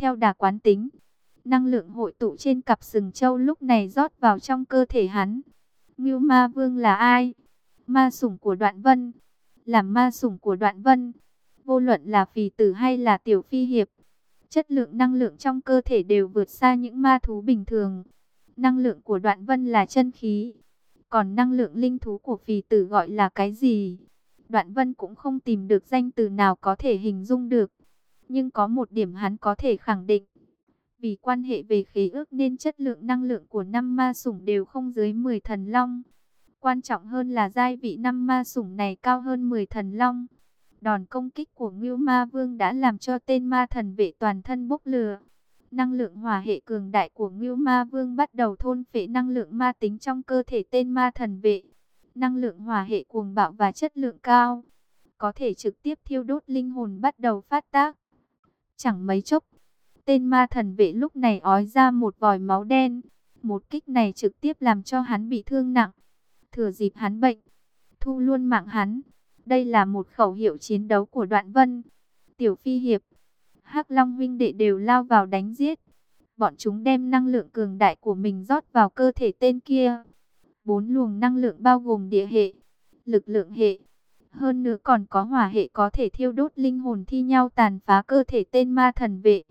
theo đà quán tính. Năng lượng hội tụ trên cặp sừng châu lúc này rót vào trong cơ thể hắn. Ngưu Ma Vương là ai? Ma sủng của Đoạn Vân. Làm ma sủng của Đoạn Vân. Vô luận là phì tử hay là tiểu phi hiệp. Chất lượng năng lượng trong cơ thể đều vượt xa những ma thú bình thường. Năng lượng của Đoạn Vân là chân khí. Còn năng lượng linh thú của phì tử gọi là cái gì? Đoạn Vân cũng không tìm được danh từ nào có thể hình dung được. Nhưng có một điểm hắn có thể khẳng định. Vì quan hệ về khí ước nên chất lượng năng lượng của năm ma sủng đều không dưới 10 thần long. Quan trọng hơn là giai vị năm ma sủng này cao hơn 10 thần long. Đòn công kích của Ngưu Ma Vương đã làm cho tên ma thần vệ toàn thân bốc lửa. Năng lượng hỏa hệ cường đại của Ngưu Ma Vương bắt đầu thôn phệ năng lượng ma tính trong cơ thể tên ma thần vệ. Năng lượng hỏa hệ cuồng bạo và chất lượng cao, có thể trực tiếp thiêu đốt linh hồn bắt đầu phát tác. Chẳng mấy chốc, tên ma thần vệ lúc này ói ra một vòi máu đen. Một kích này trực tiếp làm cho hắn bị thương nặng. Thừa dịp hắn bệnh, thu luôn mạng hắn. Đây là một khẩu hiệu chiến đấu của đoạn vân. Tiểu phi hiệp, hắc long huynh đệ đều lao vào đánh giết. Bọn chúng đem năng lượng cường đại của mình rót vào cơ thể tên kia. Bốn luồng năng lượng bao gồm địa hệ, lực lượng hệ. Hơn nữa còn có hỏa hệ có thể thiêu đốt linh hồn thi nhau tàn phá cơ thể tên ma thần vệ.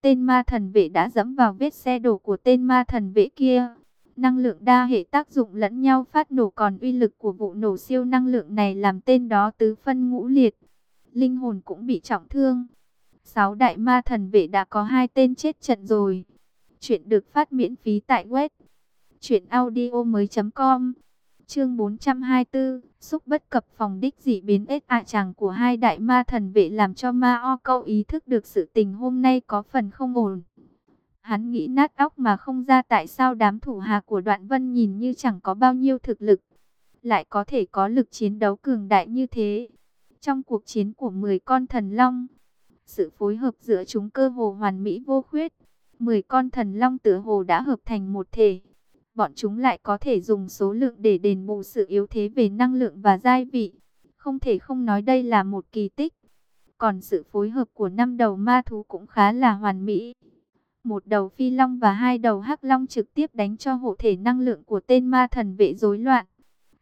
Tên ma thần vệ đã dẫm vào vết xe đổ của tên ma thần vệ kia. Năng lượng đa hệ tác dụng lẫn nhau phát nổ còn uy lực của vụ nổ siêu năng lượng này làm tên đó tứ phân ngũ liệt. Linh hồn cũng bị trọng thương. Sáu đại ma thần vệ đã có hai tên chết trận rồi. Chuyện được phát miễn phí tại web Chuyện audio mới com Chương 424 Xúc bất cập phòng đích dị biến ếch ạ chàng của hai đại ma thần vệ làm cho ma o câu ý thức được sự tình hôm nay có phần không ổn. Hắn nghĩ nát óc mà không ra tại sao đám thủ hạ của đoạn vân nhìn như chẳng có bao nhiêu thực lực. Lại có thể có lực chiến đấu cường đại như thế. Trong cuộc chiến của 10 con thần long, sự phối hợp giữa chúng cơ hồ hoàn mỹ vô khuyết. 10 con thần long tựa hồ đã hợp thành một thể bọn chúng lại có thể dùng số lượng để đền bù sự yếu thế về năng lượng và giai vị. Không thể không nói đây là một kỳ tích. Còn sự phối hợp của năm đầu ma thú cũng khá là hoàn mỹ. Một đầu phi long và hai đầu hắc long trực tiếp đánh cho hộ thể năng lượng của tên ma thần vệ rối loạn.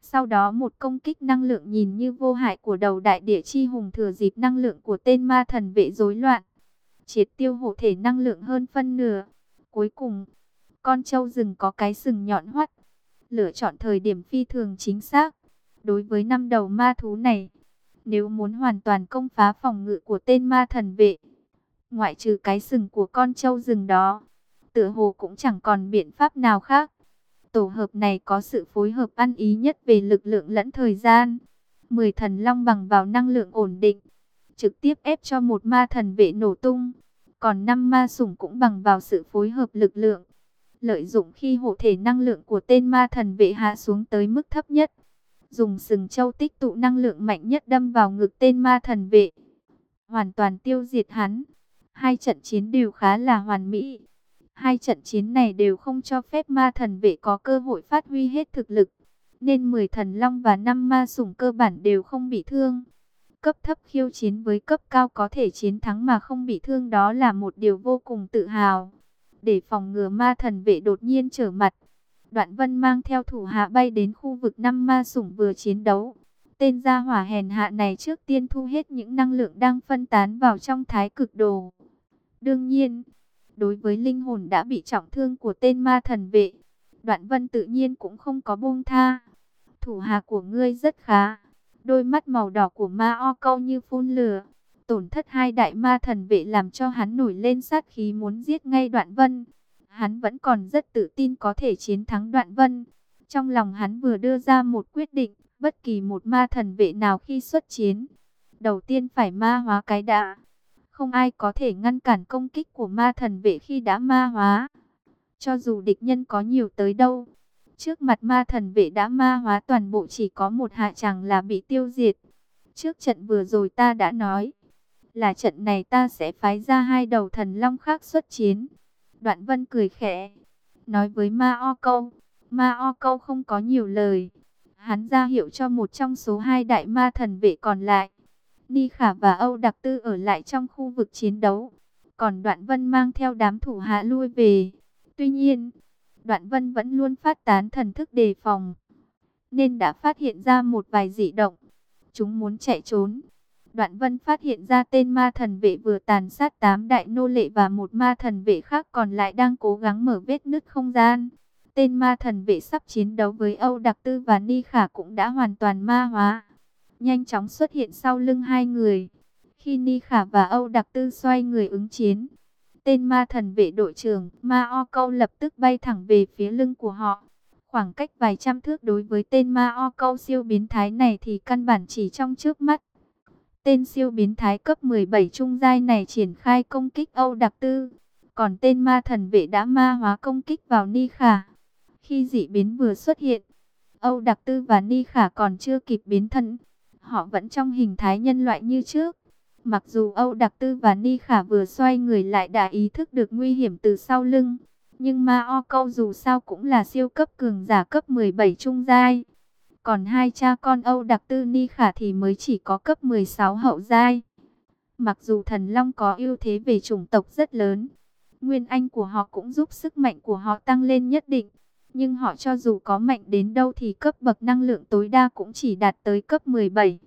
Sau đó một công kích năng lượng nhìn như vô hại của đầu đại địa chi hùng thừa dịp năng lượng của tên ma thần vệ rối loạn. Triệt tiêu hộ thể năng lượng hơn phân nửa. Cuối cùng, con trâu rừng có cái sừng nhọn hoắt, lựa chọn thời điểm phi thường chính xác. Đối với năm đầu ma thú này, nếu muốn hoàn toàn công phá phòng ngự của tên ma thần vệ, ngoại trừ cái sừng của con trâu rừng đó, tựa hồ cũng chẳng còn biện pháp nào khác. Tổ hợp này có sự phối hợp ăn ý nhất về lực lượng lẫn thời gian. Mười thần long bằng vào năng lượng ổn định, trực tiếp ép cho một ma thần vệ nổ tung. Còn năm ma sủng cũng bằng vào sự phối hợp lực lượng, lợi dụng khi hộ thể năng lượng của tên ma thần vệ hạ xuống tới mức thấp nhất. Dùng sừng châu tích tụ năng lượng mạnh nhất đâm vào ngực tên ma thần vệ. Hoàn toàn tiêu diệt hắn. Hai trận chiến đều khá là hoàn mỹ. Hai trận chiến này đều không cho phép ma thần vệ có cơ hội phát huy hết thực lực. Nên 10 thần long và 5 ma sủng cơ bản đều không bị thương. Cấp thấp khiêu chiến với cấp cao có thể chiến thắng mà không bị thương đó là một điều vô cùng tự hào để phòng ngừa ma thần vệ đột nhiên trở mặt. Đoạn vân mang theo thủ hạ bay đến khu vực năm ma sủng vừa chiến đấu. Tên gia hỏa hèn hạ này trước tiên thu hết những năng lượng đang phân tán vào trong thái cực đồ. Đương nhiên, đối với linh hồn đã bị trọng thương của tên ma thần vệ, đoạn vân tự nhiên cũng không có buông tha. Thủ hạ của ngươi rất khá. Đôi mắt màu đỏ của ma o câu như phun lửa tổn thất hai đại ma thần vệ làm cho hắn nổi lên sát khí muốn giết ngay đoạn vân. Hắn vẫn còn rất tự tin có thể chiến thắng đoạn vân. Trong lòng hắn vừa đưa ra một quyết định, bất kỳ một ma thần vệ nào khi xuất chiến. Đầu tiên phải ma hóa cái đã. Không ai có thể ngăn cản công kích của ma thần vệ khi đã ma hóa. Cho dù địch nhân có nhiều tới đâu. Trước mặt ma thần vệ đã ma hóa toàn bộ chỉ có một hạ chẳng là bị tiêu diệt. Trước trận vừa rồi ta đã nói, là trận này ta sẽ phái ra hai đầu thần long khác xuất chiến. Đoạn vân cười khẽ, nói với ma o câu, ma o câu không có nhiều lời. Hắn ra hiệu cho một trong số hai đại ma thần vệ còn lại. Ni Khả và Âu Đặc Tư ở lại trong khu vực chiến đấu. Còn Đoạn Vân mang theo đám thủ hạ lui về. Tuy nhiên, Đoạn Vân vẫn luôn phát tán thần thức đề phòng, nên đã phát hiện ra một vài dị động. Chúng muốn chạy trốn. Đoạn Vân phát hiện ra tên ma thần vệ vừa tàn sát tám đại nô lệ và một ma thần vệ khác còn lại đang cố gắng mở vết nứt không gian. Tên ma thần vệ sắp chiến đấu với Âu Đặc Tư và Ni Khả cũng đã hoàn toàn ma hóa. Nhanh chóng xuất hiện sau lưng hai người. Khi Ni Khả và Âu Đặc Tư xoay người ứng chiến, tên ma thần vệ đội trưởng Ma O Câu lập tức bay thẳng về phía lưng của họ. Khoảng cách vài trăm thước đối với tên Ma O Câu siêu biến thái này thì căn bản chỉ trong trước mắt. Tên siêu biến thái cấp 17 trung giai này triển khai công kích Âu Đặc Tư. Còn tên ma thần vệ đã ma hóa công kích vào Ni Khả. Khi dị biến vừa xuất hiện, Âu Đặc Tư và Ni Khả còn chưa kịp biến thân. Họ vẫn trong hình thái nhân loại như trước. Mặc dù Âu Đặc Tư và Ni Khả vừa xoay người lại đã ý thức được nguy hiểm từ sau lưng. Nhưng Ma O Câu dù sao cũng là siêu cấp cường giả cấp 17 trung giai. Còn hai cha con Âu Đặc Tư Ni Khả thì mới chỉ có cấp 16 hậu giai. Mặc dù thần long có ưu thế về chủng tộc rất lớn, nguyên anh của họ cũng giúp sức mạnh của họ tăng lên nhất định. Nhưng họ cho dù có mạnh đến đâu thì cấp bậc năng lượng tối đa cũng chỉ đạt tới cấp 17.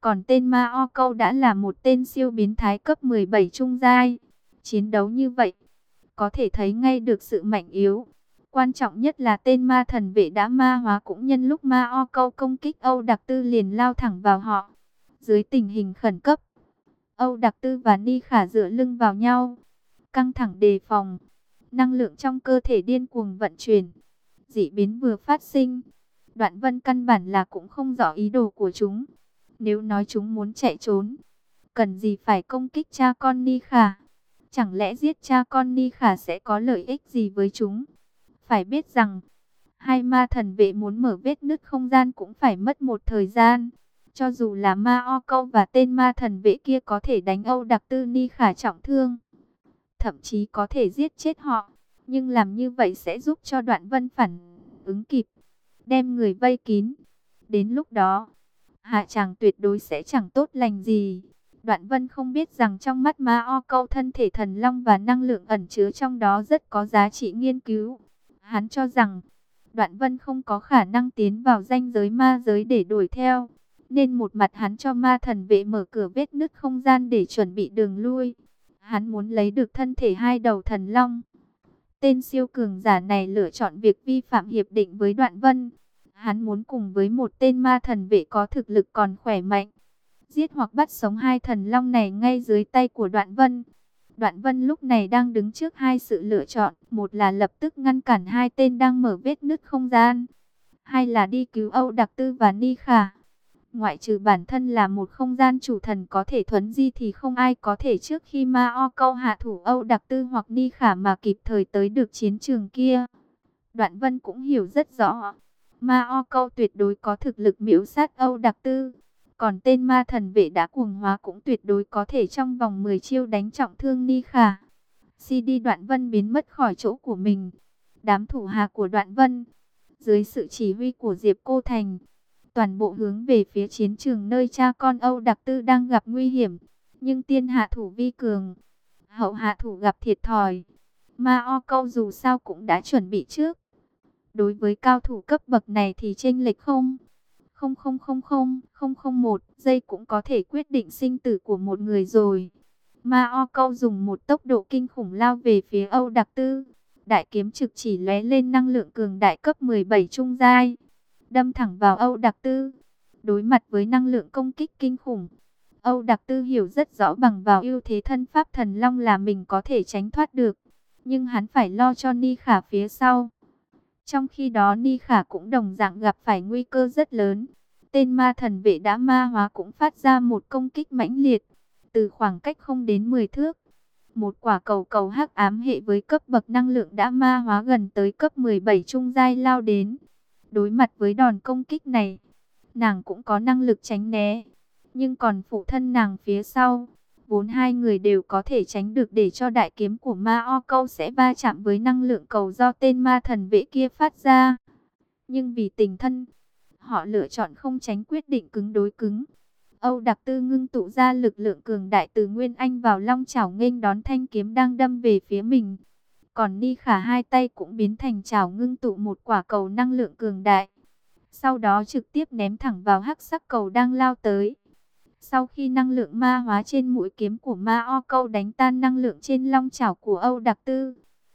Còn tên Ma O Câu đã là một tên siêu biến thái cấp 17 trung giai. Chiến đấu như vậy, có thể thấy ngay được sự mạnh yếu. Quan trọng nhất là tên ma thần vệ đã ma hóa cũng nhân lúc ma o câu công kích Âu Đặc Tư liền lao thẳng vào họ. Dưới tình hình khẩn cấp, Âu Đặc Tư và Ni Khả dựa lưng vào nhau, căng thẳng đề phòng. Năng lượng trong cơ thể điên cuồng vận chuyển. Dị biến vừa phát sinh. Đoạn vân căn bản là cũng không rõ ý đồ của chúng. Nếu nói chúng muốn chạy trốn, cần gì phải công kích cha con Ni Khả? Chẳng lẽ giết cha con Ni Khả sẽ có lợi ích gì với chúng? Phải biết rằng, hai ma thần vệ muốn mở vết nứt không gian cũng phải mất một thời gian. Cho dù là ma o câu và tên ma thần vệ kia có thể đánh Âu Đặc Tư Ni Khả trọng thương, thậm chí có thể giết chết họ. Nhưng làm như vậy sẽ giúp cho đoạn vân phản ứng kịp, đem người vây kín. Đến lúc đó, hạ chàng tuyệt đối sẽ chẳng tốt lành gì. Đoạn vân không biết rằng trong mắt ma o câu thân thể thần long và năng lượng ẩn chứa trong đó rất có giá trị nghiên cứu. Hắn cho rằng, đoạn vân không có khả năng tiến vào danh giới ma giới để đuổi theo. Nên một mặt hắn cho ma thần vệ mở cửa vết nứt không gian để chuẩn bị đường lui. Hắn muốn lấy được thân thể hai đầu thần long. Tên siêu cường giả này lựa chọn việc vi phạm hiệp định với đoạn vân. Hắn muốn cùng với một tên ma thần vệ có thực lực còn khỏe mạnh. Giết hoặc bắt sống hai thần long này ngay dưới tay của đoạn vân. Đoạn Vân lúc này đang đứng trước hai sự lựa chọn, một là lập tức ngăn cản hai tên đang mở vết nứt không gian, hai là đi cứu Âu Đặc Tư và Ni Khả. Ngoại trừ bản thân là một không gian chủ thần có thể thuấn di thì không ai có thể trước khi Ma O câu hạ thủ Âu Đặc Tư hoặc Ni Khả mà kịp thời tới được chiến trường kia. Đoạn Vân cũng hiểu rất rõ, Ma O câu tuyệt đối có thực lực miễu sát Âu Đặc Tư. Còn tên ma thần vệ đã cuồng hóa cũng tuyệt đối có thể trong vòng 10 chiêu đánh trọng thương Ni Khả. CD Đoạn Vân biến mất khỏi chỗ của mình. Đám thủ hạ của Đoạn Vân, dưới sự chỉ huy của Diệp Cô Thành, toàn bộ hướng về phía chiến trường nơi cha con Âu Đặc Tư đang gặp nguy hiểm. Nhưng tiên hạ thủ vi cường, hậu hạ thủ gặp thiệt thòi. Ma O Câu dù sao cũng đã chuẩn bị trước. Đối với cao thủ cấp bậc này thì chênh lệch không 0000001 giây cũng có thể quyết định sinh tử của một người rồi. Ma O Câu dùng một tốc độ kinh khủng lao về phía Âu Đặc Tư. Đại kiếm trực chỉ lóe lên năng lượng cường đại cấp 17 trung giai, đâm thẳng vào Âu Đặc Tư. Đối mặt với năng lượng công kích kinh khủng, Âu Đặc Tư hiểu rất rõ bằng vào ưu thế thân pháp thần long là mình có thể tránh thoát được, nhưng hắn phải lo cho Ni Khả phía sau. Trong khi đó Ni Khả cũng đồng dạng gặp phải nguy cơ rất lớn. Tên ma thần vệ đã ma hóa cũng phát ra một công kích mãnh liệt. Từ khoảng cách không đến 10 thước. Một quả cầu cầu hắc ám hệ với cấp bậc năng lượng đã ma hóa gần tới cấp 17 trung giai lao đến. Đối mặt với đòn công kích này, nàng cũng có năng lực tránh né. Nhưng còn phụ thân nàng phía sau, vốn hai người đều có thể tránh được để cho đại kiếm của ma o câu sẽ va chạm với năng lượng cầu do tên ma thần vệ kia phát ra. Nhưng vì tình thân, họ lựa chọn không tránh quyết định cứng đối cứng. Âu Đặc Tư ngưng tụ ra lực lượng cường đại từ Nguyên Anh vào long chảo nghênh đón thanh kiếm đang đâm về phía mình. Còn Ni Khả hai tay cũng biến thành chảo ngưng tụ một quả cầu năng lượng cường đại. Sau đó trực tiếp ném thẳng vào hắc sắc cầu đang lao tới. Sau khi năng lượng ma hóa trên mũi kiếm của ma o câu đánh tan năng lượng trên long chảo của Âu Đặc Tư.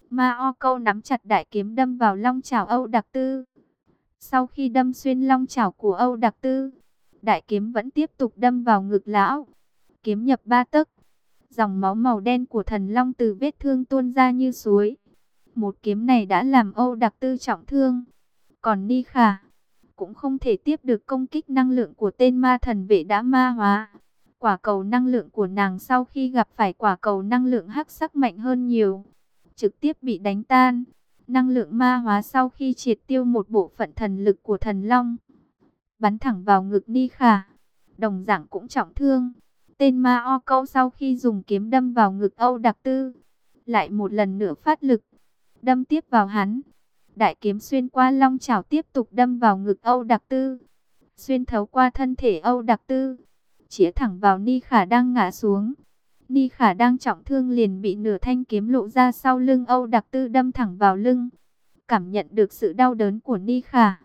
Ma o câu nắm chặt đại kiếm đâm vào long chảo Âu Đặc Tư. Sau khi đâm xuyên long chảo của Âu Đặc Tư, đại kiếm vẫn tiếp tục đâm vào ngực lão. Kiếm nhập ba tấc, dòng máu màu đen của thần long từ vết thương tuôn ra như suối. Một kiếm này đã làm Âu Đặc Tư trọng thương. Còn Ni Khả cũng không thể tiếp được công kích năng lượng của tên ma thần vệ đã ma hóa. Quả cầu năng lượng của nàng sau khi gặp phải quả cầu năng lượng hắc sắc mạnh hơn nhiều, trực tiếp bị đánh tan. Năng lượng ma hóa sau khi triệt tiêu một bộ phận thần lực của thần long, bắn thẳng vào ngực Ni Khả. Đồng dạng cũng trọng thương. Tên ma o câu sau khi dùng kiếm đâm vào ngực Âu Đặc Tư, lại một lần nữa phát lực, đâm tiếp vào hắn. Đại kiếm xuyên qua long chảo tiếp tục đâm vào ngực Âu Đặc Tư, xuyên thấu qua thân thể Âu Đặc Tư, chĩa thẳng vào Ni Khả đang ngã xuống. Ni Khả đang trọng thương liền bị nửa thanh kiếm lộ ra sau lưng Âu Đặc Tư đâm thẳng vào lưng. Cảm nhận được sự đau đớn của Ni Khả,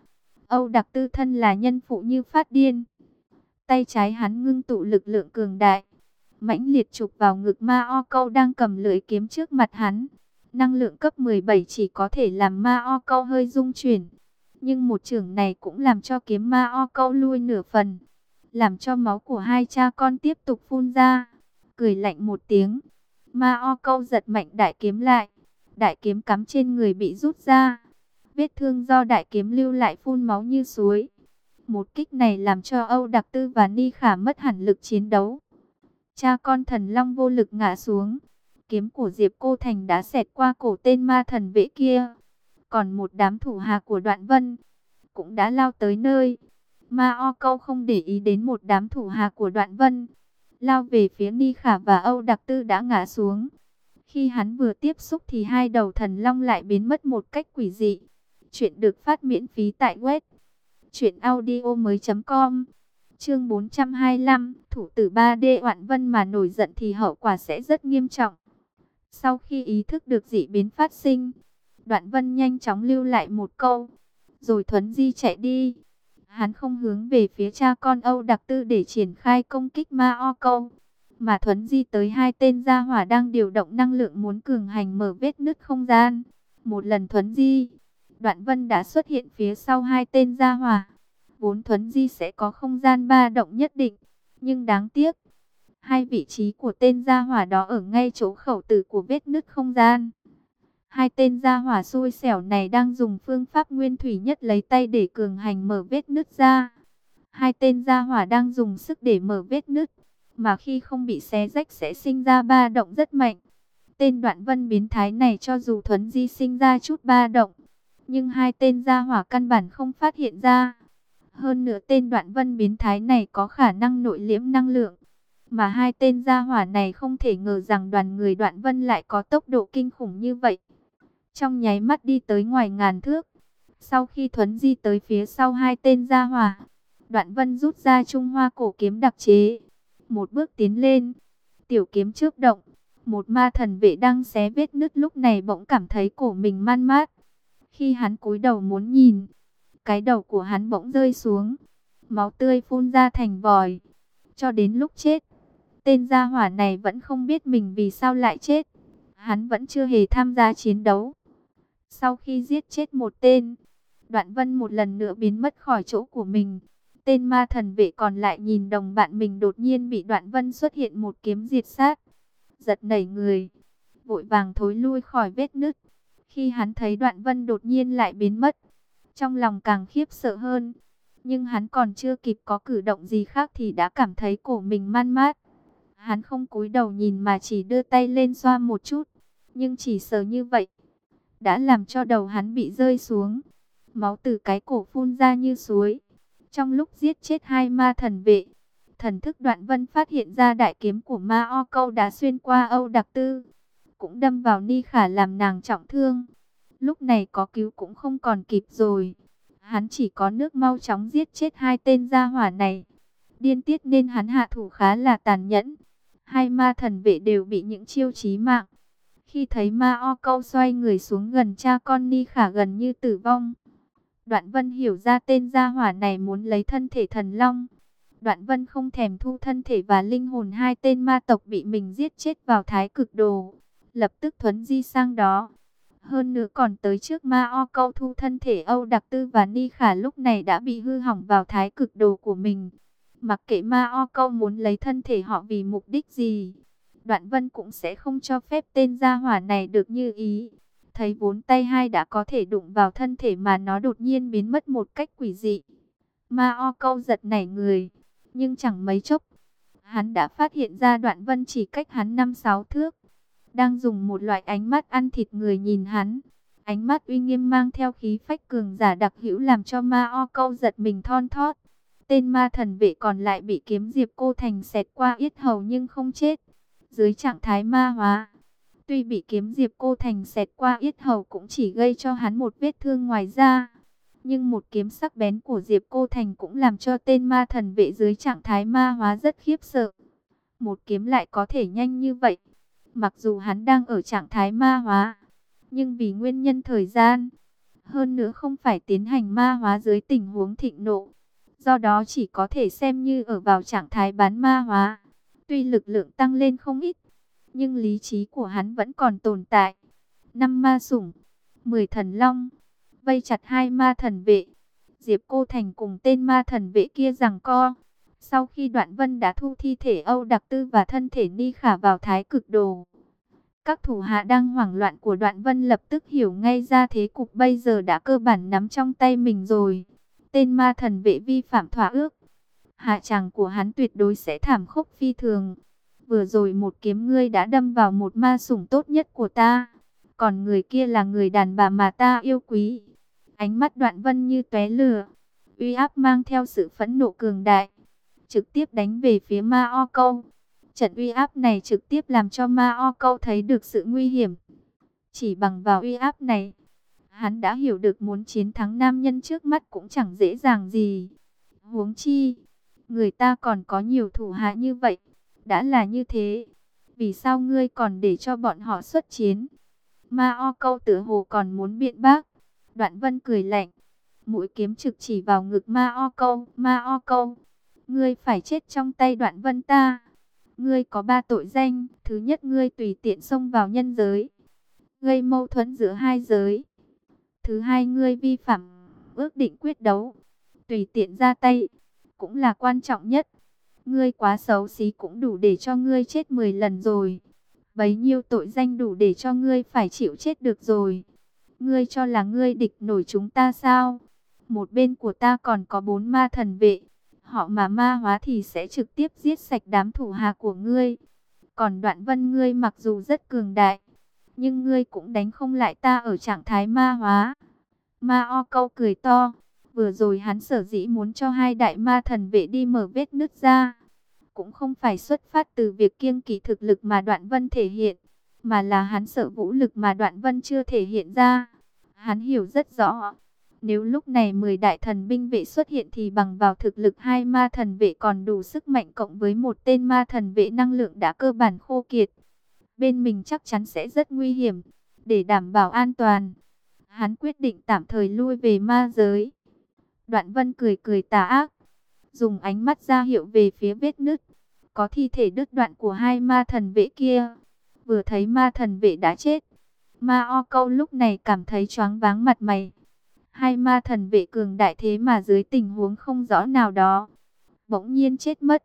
Âu Đặc Tư thân là nhân phụ như phát điên. Tay trái hắn ngưng tụ lực lượng cường đại, mãnh liệt chụp vào ngực Ma O Câu đang cầm lưỡi kiếm trước mặt hắn. Năng lượng cấp 17 chỉ có thể làm Ma O Câu hơi rung chuyển, nhưng một trường này cũng làm cho kiếm Ma O Câu lui nửa phần, làm cho máu của hai cha con tiếp tục phun ra. Cười lạnh một tiếng, Ma O Câu giật mạnh đại kiếm lại, đại kiếm cắm trên người bị rút ra. Vết thương do đại kiếm lưu lại phun máu như suối. Một kích này làm cho Âu Đặc Tư và Ni Khả mất hẳn lực chiến đấu. Cha con thần long vô lực ngã xuống. Kiếm của Diệp Cô Thành đã xẹt qua cổ tên ma thần vệ kia. Còn một đám thủ hạ của đoạn vân cũng đã lao tới nơi. Ma O Câu không để ý đến một đám thủ hạ của đoạn vân. Lao về phía Ni Khả và Âu Đặc Tư đã ngã xuống. Khi hắn vừa tiếp xúc thì hai đầu thần long lại biến mất một cách quỷ dị. Chuyện được phát miễn phí tại web truyệnaudiomoi.com. Chương 425, thủ tử 3D Oạn Vân mà nổi giận thì hậu quả sẽ rất nghiêm trọng. Sau khi ý thức được dị biến phát sinh, Đoạn Vân nhanh chóng lưu lại một câu, rồi thuấn di chạy đi. Hắn không hướng về phía cha con Âu Đặc Tư để triển khai công kích ma o câu, mà thuấn di tới hai tên gia hỏa đang điều động năng lượng muốn cường hành mở vết nứt không gian. Một lần thuấn di, Đoạn Vân đã xuất hiện phía sau hai tên gia hỏa. Vốn thuấn di sẽ có không gian ba động nhất định, nhưng đáng tiếc, hai vị trí của tên gia hỏa đó ở ngay chỗ khẩu tử của vết nứt không gian. Hai tên gia hỏa xui xẻo này đang dùng phương pháp nguyên thủy nhất lấy tay để cường hành mở vết nứt ra. Hai tên gia hỏa đang dùng sức để mở vết nứt, mà khi không bị xé rách sẽ sinh ra ba động rất mạnh. Tên đoạn vân biến thái này cho dù thuấn di sinh ra chút ba động, nhưng hai tên gia hỏa căn bản không phát hiện ra. Hơn nữa tên đoạn vân biến thái này có khả năng nội liễm năng lượng. Mà hai tên gia hỏa này không thể ngờ rằng đoàn người đoạn vân lại có tốc độ kinh khủng như vậy. Trong nháy mắt đi tới ngoài ngàn thước. Sau khi thuấn di tới phía sau hai tên gia hỏa, đoạn vân rút ra trung hoa cổ kiếm đặc chế. Một bước tiến lên, tiểu kiếm trước động. Một ma thần vệ đang xé vết nứt lúc này bỗng cảm thấy cổ mình man mát. Khi hắn cúi đầu muốn nhìn, cái đầu của hắn bỗng rơi xuống. Máu tươi phun ra thành vòi. Cho đến lúc chết, tên gia hỏa này vẫn không biết mình vì sao lại chết. Hắn vẫn chưa hề tham gia chiến đấu. Sau khi giết chết một tên, Đoạn Vân một lần nữa biến mất khỏi chỗ của mình. Tên ma thần vệ còn lại nhìn đồng bạn mình đột nhiên bị Đoạn Vân xuất hiện một kiếm diệt sát. Giật nảy người, vội vàng thối lui khỏi vết nứt. Khi hắn thấy đoạn vân đột nhiên lại biến mất, trong lòng càng khiếp sợ hơn. Nhưng hắn còn chưa kịp có cử động gì khác thì đã cảm thấy cổ mình man mát. Hắn không cúi đầu nhìn mà chỉ đưa tay lên xoa một chút. Nhưng chỉ sờ như vậy, đã làm cho đầu hắn bị rơi xuống. Máu từ cái cổ phun ra như suối. Trong lúc giết chết hai ma thần vệ, thần thức đoạn vân phát hiện ra đại kiếm của ma o câu đã xuyên qua Âu Đặc Tư cũng đâm vào Ni Khả làm nàng trọng thương. Lúc này có cứu cũng không còn kịp rồi. Hắn chỉ có nước mau chóng giết chết hai tên gia hỏa này. Điên tiết nên hắn hạ thủ khá là tàn nhẫn. Hai ma thần vệ đều bị những chiêu chí mạng. Khi thấy ma o câu xoay người xuống gần cha con Ni Khả gần như tử vong. Đoạn vân hiểu ra tên gia hỏa này muốn lấy thân thể thần long. Đoạn vân không thèm thu thân thể và linh hồn hai tên ma tộc bị mình giết chết vào thái cực đồ. Lập tức thuấn di sang đó. Hơn nữa còn tới trước ma o câu thu thân thể Âu Đặc Tư và Ni Khả lúc này đã bị hư hỏng vào thái cực đồ của mình. Mặc kệ ma o câu muốn lấy thân thể họ vì mục đích gì. Đoạn vân cũng sẽ không cho phép tên gia hỏa này được như ý. Thấy vốn tay hai đã có thể đụng vào thân thể mà nó đột nhiên biến mất một cách quỷ dị. Ma o câu giật nảy người. Nhưng chẳng mấy chốc. Hắn đã phát hiện ra đoạn vân chỉ cách hắn 5-6 thước, đang dùng một loại ánh mắt ăn thịt người nhìn hắn. Ánh mắt uy nghiêm mang theo khí phách cường giả đặc hữu làm cho ma o câu giật mình thon thót. Tên ma thần vệ còn lại bị kiếm diệp cô thành xẹt qua yết hầu nhưng không chết. Dưới trạng thái ma hóa, tuy bị kiếm diệp cô thành xẹt qua yết hầu cũng chỉ gây cho hắn một vết thương ngoài da. Nhưng một kiếm sắc bén của Diệp Cô Thành cũng làm cho tên ma thần vệ dưới trạng thái ma hóa rất khiếp sợ. Một kiếm lại có thể nhanh như vậy. Mặc dù hắn đang ở trạng thái ma hóa, nhưng vì nguyên nhân thời gian, hơn nữa không phải tiến hành ma hóa dưới tình huống thịnh nộ. Do đó chỉ có thể xem như ở vào trạng thái bán ma hóa. Tuy lực lượng tăng lên không ít, nhưng lý trí của hắn vẫn còn tồn tại. Năm ma sủng, mười thần long, vây chặt hai ma thần vệ. Diệp Cô Thành cùng tên ma thần vệ kia rằng co. Sau khi Đoạn Vân đã thu thi thể Âu Đặc Tư và thân thể Ni Khả vào thái cực đồ, các thủ hạ đang hoảng loạn của Đoạn Vân lập tức hiểu ngay ra thế cục bây giờ đã cơ bản nắm trong tay mình rồi. Tên ma thần vệ vi phạm thỏa ước. Hạ tràng của hắn tuyệt đối sẽ thảm khốc phi thường. Vừa rồi một kiếm ngươi đã đâm vào một ma sủng tốt nhất của ta. Còn người kia là người đàn bà mà ta yêu quý. Ánh mắt Đoạn Vân như tóe lửa. Uy áp mang theo sự phẫn nộ cường đại trực tiếp đánh về phía Ma O Câu. Trận uy áp này trực tiếp làm cho Ma O Câu thấy được sự nguy hiểm. Chỉ bằng vào uy áp này, hắn đã hiểu được muốn chiến thắng nam nhân trước mắt cũng chẳng dễ dàng gì. Huống chi, người ta còn có nhiều thủ hạ như vậy. Đã là như thế, vì sao ngươi còn để cho bọn họ xuất chiến? Ma O Câu tử hồ còn muốn biện bác. Đoạn Vân cười lạnh, mũi kiếm trực chỉ vào ngực Ma O Câu, Ma O Câu ngươi phải chết trong tay đoạn vân ta. Ngươi có ba tội danh, thứ nhất ngươi tùy tiện xông vào nhân giới, gây mâu thuẫn giữa hai giới. Thứ hai ngươi vi phạm ước định quyết đấu, tùy tiện ra tay, cũng là quan trọng nhất. Ngươi quá xấu xí cũng đủ để cho ngươi chết 10 lần rồi. Bấy nhiêu tội danh đủ để cho ngươi phải chịu chết được rồi. Ngươi cho là ngươi địch nổi chúng ta sao? Một bên của ta còn có bốn ma thần vệ họ mà ma hóa thì sẽ trực tiếp giết sạch đám thủ hạ của ngươi. Còn đoạn vân ngươi mặc dù rất cường đại, nhưng ngươi cũng đánh không lại ta ở trạng thái ma hóa. Ma o câu cười to, vừa rồi hắn sở dĩ muốn cho hai đại ma thần vệ đi mở vết nứt ra. Cũng không phải xuất phát từ việc kiêng kỵ thực lực mà đoạn vân thể hiện, mà là hắn sợ vũ lực mà đoạn vân chưa thể hiện ra. Hắn hiểu rất rõ nếu lúc này 10 đại thần binh vệ xuất hiện thì bằng vào thực lực hai ma thần vệ còn đủ sức mạnh cộng với một tên ma thần vệ năng lượng đã cơ bản khô kiệt. Bên mình chắc chắn sẽ rất nguy hiểm. Để đảm bảo an toàn, hắn quyết định tạm thời lui về ma giới. Đoạn vân cười cười tà ác, dùng ánh mắt ra hiệu về phía vết nứt. Có thi thể đứt đoạn của hai ma thần vệ kia. Vừa thấy ma thần vệ đã chết. Ma o câu lúc này cảm thấy choáng váng mặt mày Hai ma thần vệ cường đại thế mà dưới tình huống không rõ nào đó, bỗng nhiên chết mất.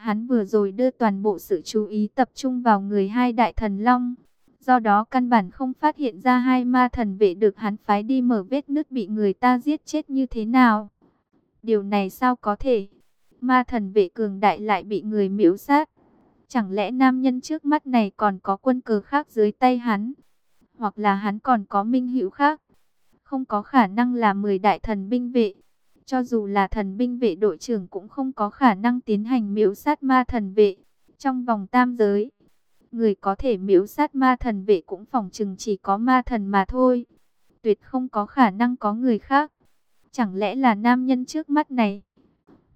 Hắn vừa rồi đưa toàn bộ sự chú ý tập trung vào người hai đại thần long. Do đó căn bản không phát hiện ra hai ma thần vệ được hắn phái đi mở vết nứt bị người ta giết chết như thế nào. Điều này sao có thể? Ma thần vệ cường đại lại bị người miễu sát. Chẳng lẽ nam nhân trước mắt này còn có quân cờ khác dưới tay hắn? Hoặc là hắn còn có minh hữu khác? không có khả năng là 10 đại thần binh vệ. Cho dù là thần binh vệ đội trưởng cũng không có khả năng tiến hành miễu sát ma thần vệ trong vòng tam giới. Người có thể miễu sát ma thần vệ cũng phòng chừng chỉ có ma thần mà thôi. Tuyệt không có khả năng có người khác. Chẳng lẽ là nam nhân trước mắt này?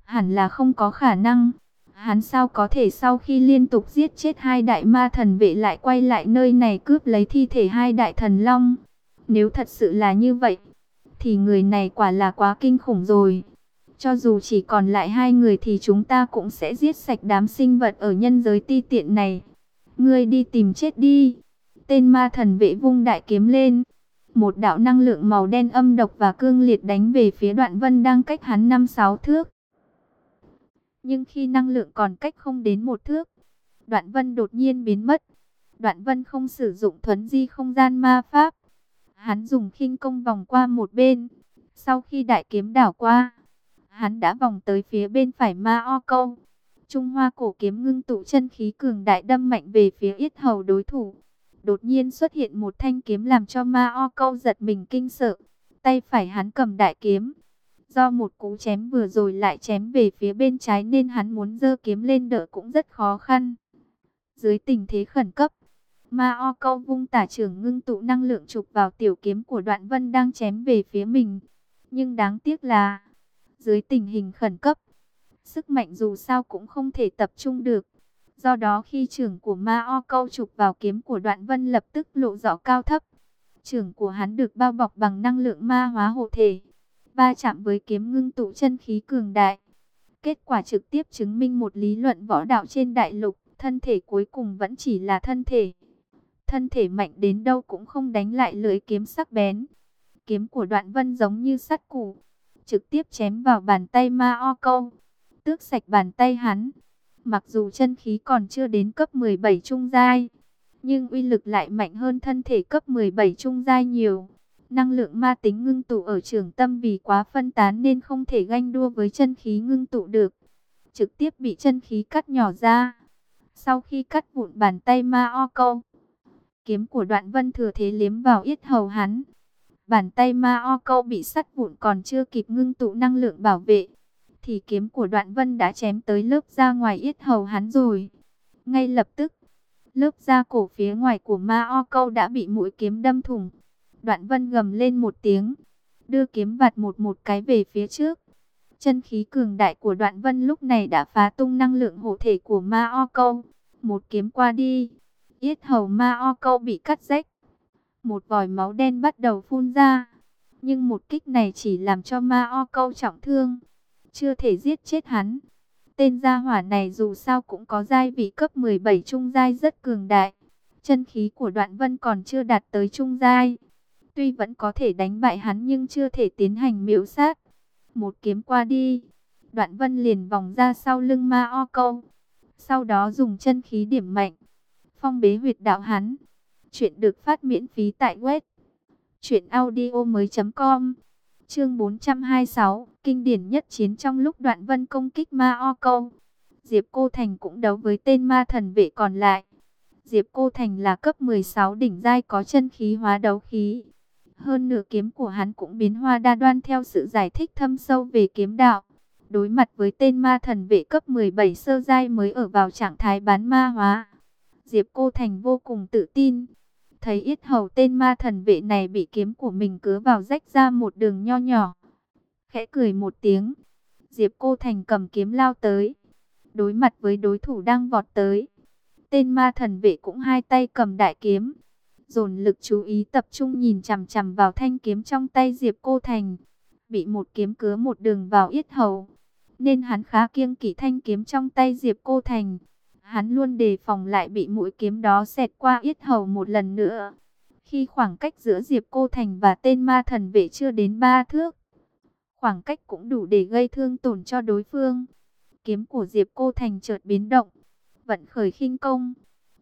hẳn là không có khả năng. Hắn sao có thể sau khi liên tục giết chết hai đại ma thần vệ lại quay lại nơi này cướp lấy thi thể hai đại thần long. Nếu thật sự là như vậy, thì người này quả là quá kinh khủng rồi. Cho dù chỉ còn lại hai người thì chúng ta cũng sẽ giết sạch đám sinh vật ở nhân giới ti tiện này. Ngươi đi tìm chết đi. Tên ma thần vệ vung đại kiếm lên. Một đạo năng lượng màu đen âm độc và cương liệt đánh về phía đoạn vân đang cách hắn 5-6 thước. Nhưng khi năng lượng còn cách không đến một thước, đoạn vân đột nhiên biến mất. Đoạn vân không sử dụng thuấn di không gian ma pháp. Hắn dùng khinh công vòng qua một bên. Sau khi đại kiếm đảo qua, hắn đã vòng tới phía bên phải ma o câu. Trung hoa cổ kiếm ngưng tụ chân khí cường đại đâm mạnh về phía yết hầu đối thủ. Đột nhiên xuất hiện một thanh kiếm làm cho ma o câu giật mình kinh sợ. Tay phải hắn cầm đại kiếm. Do một cú chém vừa rồi lại chém về phía bên trái nên hắn muốn dơ kiếm lên đỡ cũng rất khó khăn. Dưới tình thế khẩn cấp, ma o câu vung tả trưởng ngưng tụ năng lượng chụp vào tiểu kiếm của đoạn vân đang chém về phía mình. Nhưng đáng tiếc là, dưới tình hình khẩn cấp, sức mạnh dù sao cũng không thể tập trung được. Do đó khi trưởng của ma o câu chụp vào kiếm của đoạn vân lập tức lộ rõ cao thấp. Trưởng của hắn được bao bọc bằng năng lượng ma hóa hộ thể. Va chạm với kiếm ngưng tụ chân khí cường đại. Kết quả trực tiếp chứng minh một lý luận võ đạo trên đại lục. Thân thể cuối cùng vẫn chỉ là thân thể. Thân thể mạnh đến đâu cũng không đánh lại lưỡi kiếm sắc bén. Kiếm của đoạn vân giống như sắt củ. Trực tiếp chém vào bàn tay ma o câu. Tước sạch bàn tay hắn. Mặc dù chân khí còn chưa đến cấp 17 trung giai, nhưng uy lực lại mạnh hơn thân thể cấp 17 trung giai nhiều. Năng lượng ma tính ngưng tụ ở trường tâm vì quá phân tán nên không thể ganh đua với chân khí ngưng tụ được. Trực tiếp bị chân khí cắt nhỏ ra. Sau khi cắt vụn bàn tay ma o câu, kiếm của đoạn vân thừa thế liếm vào yết hầu hắn. Bàn tay ma o câu bị sắt vụn còn chưa kịp ngưng tụ năng lượng bảo vệ thì kiếm của đoạn vân đã chém tới lớp da ngoài yết hầu hắn rồi. Ngay lập tức, lớp da cổ phía ngoài của ma o câu đã bị mũi kiếm đâm thủng. Đoạn vân gầm lên một tiếng, đưa kiếm vặt một một cái về phía trước. Chân khí cường đại của đoạn vân lúc này đã phá tung năng lượng hộ thể của ma o câu. Một kiếm qua đi, yết hầu ma o câu bị cắt rách. Một vòi máu đen bắt đầu phun ra. Nhưng một kích này chỉ làm cho ma o câu trọng thương chưa thể giết chết hắn. Tên gia hỏa này dù sao cũng có giai vị cấp 17 trung giai rất cường đại. Chân khí của đoạn vân còn chưa đạt tới trung giai. Tuy vẫn có thể đánh bại hắn nhưng chưa thể tiến hành miễu sát. Một kiếm qua đi, đoạn vân liền vòng ra sau lưng ma o câu. Sau đó dùng chân khí điểm mạnh, phong bế huyệt đạo hắn. Chuyện được phát miễn phí tại web. Chuyện audio mới.com Chương 426, kinh điển nhất chiến trong lúc đoạn vân công kích ma o câu. Diệp Cô Thành cũng đấu với tên ma thần vệ còn lại. Diệp Cô Thành là cấp 16 đỉnh giai có chân khí hóa đấu khí. Hơn nửa kiếm của hắn cũng biến hoa đa đoan theo sự giải thích thâm sâu về kiếm đạo. Đối mặt với tên ma thần vệ cấp 17 sơ giai mới ở vào trạng thái bán ma hóa. Diệp Cô Thành vô cùng tự tin thấy yết hầu tên ma thần vệ này bị kiếm của mình cứa vào rách ra một đường nho nhỏ. Khẽ cười một tiếng, Diệp Cô Thành cầm kiếm lao tới, đối mặt với đối thủ đang vọt tới. Tên ma thần vệ cũng hai tay cầm đại kiếm, dồn lực chú ý tập trung nhìn chằm chằm vào thanh kiếm trong tay Diệp Cô Thành, bị một kiếm cứa một đường vào yết hầu, nên hắn khá kiêng kỵ thanh kiếm trong tay Diệp Cô Thành. Hắn luôn đề phòng lại bị mũi kiếm đó xẹt qua yết hầu một lần nữa. Khi khoảng cách giữa Diệp Cô Thành và tên ma thần vệ chưa đến ba thước, khoảng cách cũng đủ để gây thương tổn cho đối phương. Kiếm của Diệp Cô Thành chợt biến động, vận khởi khinh công.